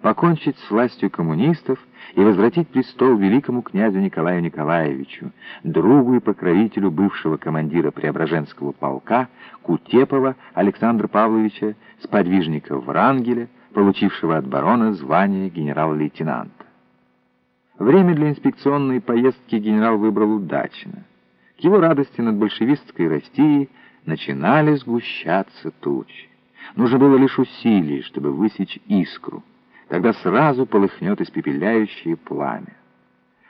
покончить с властью коммунистов и возвратить престол великому князю Николаю Николаевичу, другу и покровителю бывшего командира Преображенского полка Кутепова Александра Павловича, сподвижника Врангеля, получившего от барона звание генерал-лейтенанта. Время для инспекционной поездки генерал выбрал удачно. К его радости над большевистской Россией начинали сгущаться тучи. Нужно было лишь усилий, чтобы высечь искру. Тогда сразу полыхнет испепеляющее пламя.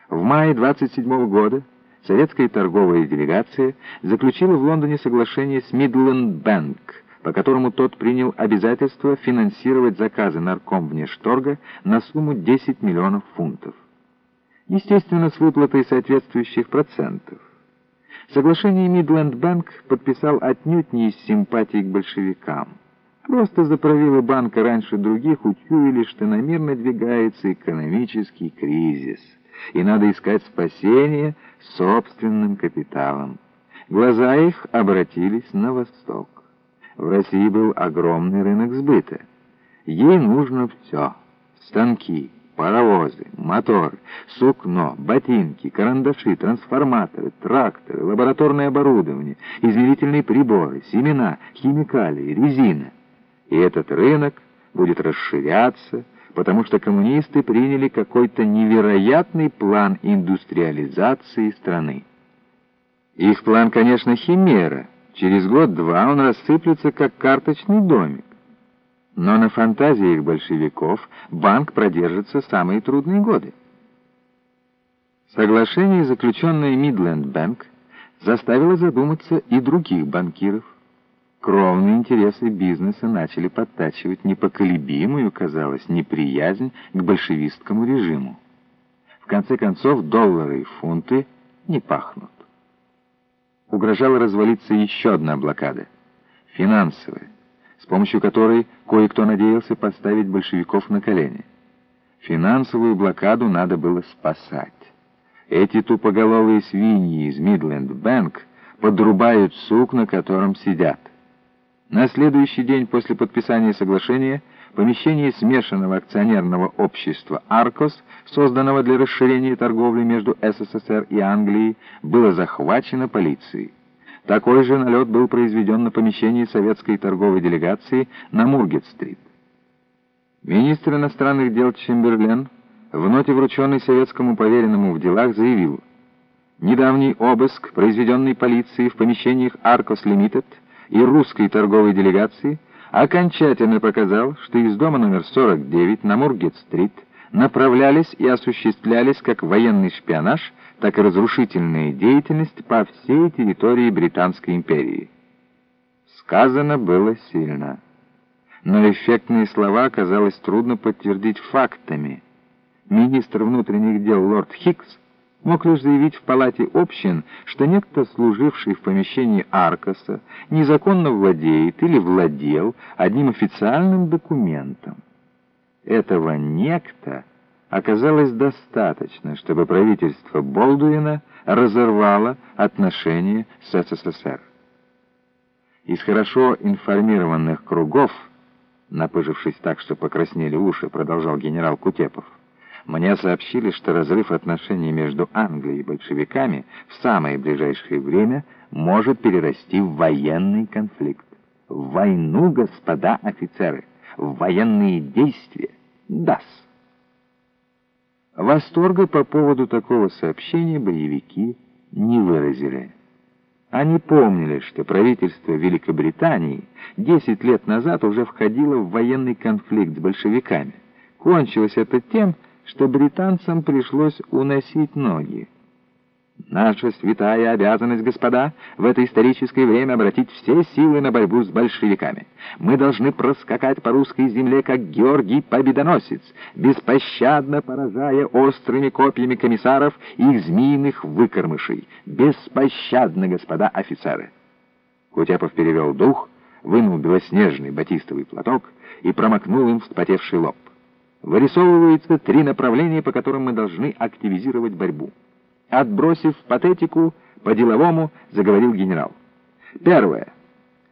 В мае 27 -го года советская торговая делегация заключила в Лондоне соглашение с Midland Bank, по которому тот принял обязательство финансировать заказы нарком внешторга на сумму 10 миллионов фунтов. Естественно, с выплатой соответствующих процентов. Соглашение Midland Bank подписал отнюдь не из симпатии к большевикам. Просто за правила банка раньше других учуяли, что намерно двигается экономический кризис, и надо искать спасение собственным капиталом. Глаза их обратились на восток. В России был огромный рынок сбыта. Ей нужно все — станки, паровозы, моторы, сукно, ботинки, карандаши, трансформаторы, тракторы, лабораторное оборудование, измерительные приборы, семена, химикалии, резина — и этот рынок будет расширяться, потому что коммунисты приняли какой-то невероятный план индустриализации страны. Их план, конечно, химера. Через год-два он рассыплется, как карточный домик. Но на фантазиях большевиков банк продержится самые трудные годы. Соглашение, заключенное Мидленд Бэнк, заставило задуматься и других банкиров. Кровные интересы бизнеса начали подтачивать непоколебимую, казалось, неприязнь к большевистскому режиму. В конце концов, доллары и фунты не пахнут. Угрожала развалиться еще одна блокада — финансовая, с помощью которой кое-кто надеялся поставить большевиков на колени. Финансовую блокаду надо было спасать. Эти тупоголовые свиньи из Мидленд Бэнк подрубают сук, на котором сидят. На следующий день после подписания соглашения помещение смешанного акционерного общества «Аркос», созданного для расширения торговли между СССР и Англией, было захвачено полицией. Такой же налет был произведен на помещение советской торговой делегации на Мургет-стрит. Министр иностранных дел Чемберлен в ноте, врученной советскому поверенному в делах, заявил, «Недавний обыск, произведенный полицией в помещениях «Аркос Лимитед», и русской торговой делегации окончательно показал, что из дома номер 49 на Мургет-стрит направлялись и осуществлялись как военный шпионаж, так и разрушительная деятельность по всей территории Британской империи. Сказано было сильно. Но эффектные слова оказалось трудно подтвердить фактами. Министр внутренних дел лорд Хикс мог лишь заявить в палате общин, что некто, служивший в помещении Аркаса, незаконно владеет или владел одним официальным документом. Этого некто оказалось достаточно, чтобы правительство Болдуина разорвало отношения с СССР. Из хорошо информированных кругов, напыжившись так, что покраснели уши, продолжал генерал Кутепов, мне сообщили, что разрыв отношений между Англией и большевиками в самое ближайшее время может перерасти в военный конфликт. В войну, господа офицеры, в военные действия. Дас. Восторга по поводу такого сообщения боевики не выразили. Они помнили, что правительство Великобритании 10 лет назад уже входило в военный конфликт с большевиками. Кончилось это тем, что британцам пришлось уносить ноги. Наша святая обязанность, господа, в это историческое время обратить все силы на борьбу с большевиками. Мы должны проскакать по русской земле, как Георгий Победоносец, беспощадно поражая острыми копьями комиссаров и их змеиных выкормышей. Беспощадно, господа офицеры. Кутепов перевел дух, вынул белоснежный батистовый платок и промокнул им вспотевший лоб вырисовываются три направления, по которым мы должны активизировать борьбу. Отбросив патетику, по-деловому заговорил генерал. Первое.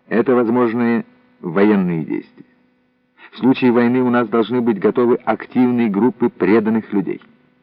Это возможные военные действия. В случае войны у нас должны быть готовы активные группы преданных людей.